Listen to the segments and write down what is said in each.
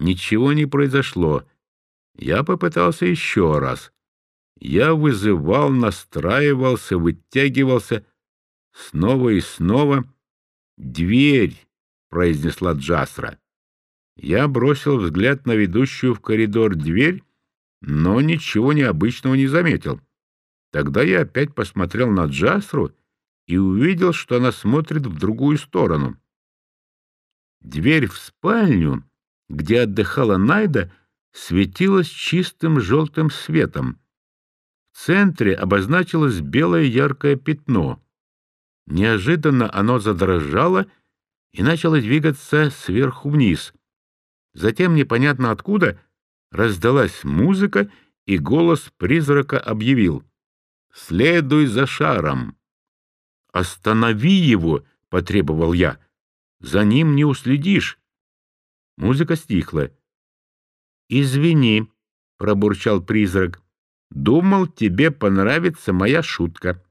Ничего не произошло. Я попытался еще раз. Я вызывал, настраивался, вытягивался. Снова и снова. «Дверь!» — произнесла Джасра. Я бросил взгляд на ведущую в коридор дверь, но ничего необычного не заметил. Тогда я опять посмотрел на Джасру и увидел, что она смотрит в другую сторону. Дверь в спальню, где отдыхала Найда, светилась чистым желтым светом. В центре обозначилось белое яркое пятно. Неожиданно оно задрожало и начало двигаться сверху вниз. Затем, непонятно откуда, раздалась музыка, и голос призрака объявил «Следуй за шаром». «Останови его!» — потребовал я. «За ним не уследишь». Музыка стихла. «Извини», — пробурчал призрак. «Думал, тебе понравится моя шутка».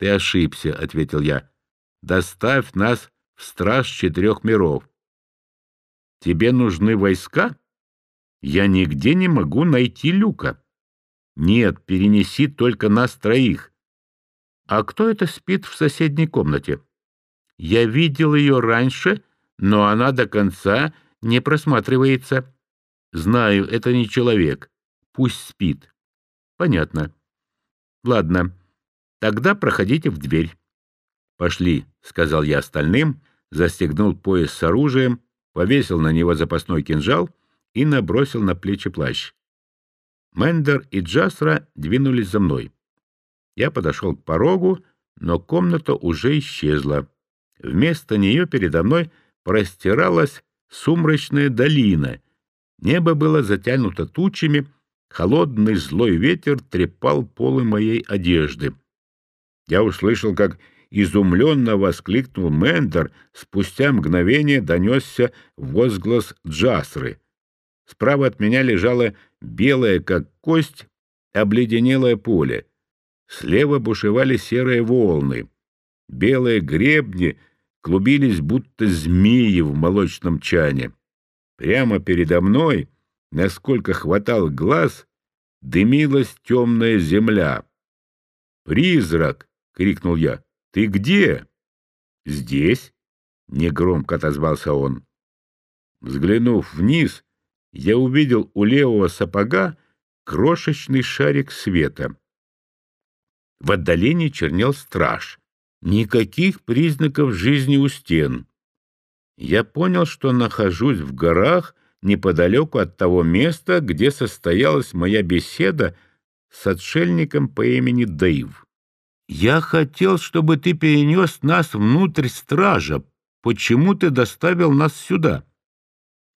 «Ты ошибся», — ответил я. «Доставь нас в страж четырех миров». «Тебе нужны войска?» «Я нигде не могу найти люка». «Нет, перенеси только нас троих». «А кто это спит в соседней комнате?» «Я видел ее раньше, но она до конца не просматривается». «Знаю, это не человек. Пусть спит». «Понятно». «Ладно, тогда проходите в дверь». «Пошли», — сказал я остальным, застегнул пояс с оружием, повесил на него запасной кинжал и набросил на плечи плащ. Мендер и Джасра двинулись за мной. Я подошел к порогу, но комната уже исчезла. Вместо нее передо мной простиралась сумрачная долина. Небо было затянуто тучами, холодный злой ветер трепал полы моей одежды. Я услышал, как изумленно воскликнул Мендер, спустя мгновение донесся возглас Джасры. Справа от меня лежало белое, как кость, обледенелое поле. Слева бушевали серые волны. Белые гребни клубились, будто змеи в молочном чане. Прямо передо мной, насколько хватал глаз, дымилась темная земля. «Призрак!» — крикнул я. «Ты где?» «Здесь», — негромко отозвался он. Взглянув вниз, я увидел у левого сапога крошечный шарик света. В отдалении чернел страж. Никаких признаков жизни у стен. Я понял, что нахожусь в горах неподалеку от того места, где состоялась моя беседа с отшельником по имени Дэйв. «Я хотел, чтобы ты перенес нас внутрь стража. Почему ты доставил нас сюда?»